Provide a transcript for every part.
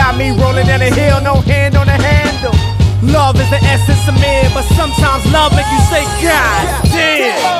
Got me rolling down the hill, no hand on the handle. Love is the essence of man, but sometimes love make you say, God damn.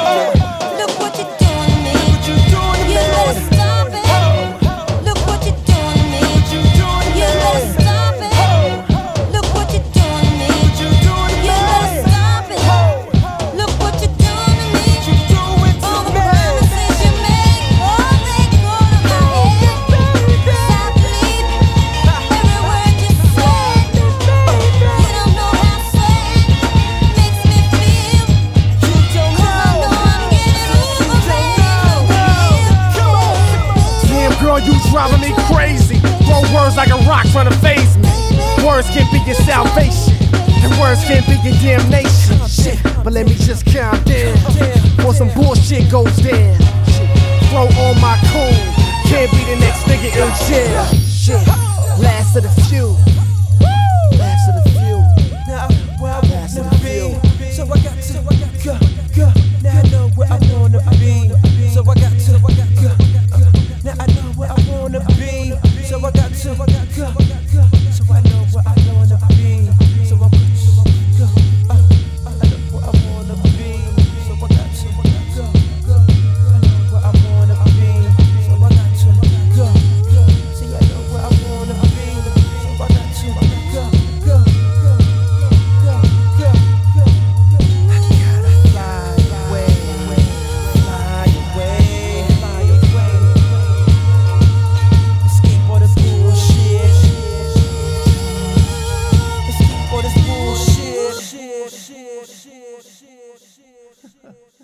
Rock trying phase me. Words can be your salvation, and words can be your damnation. Shit, but let me just calm down. Before some bullshit goes down. Throw all my shit.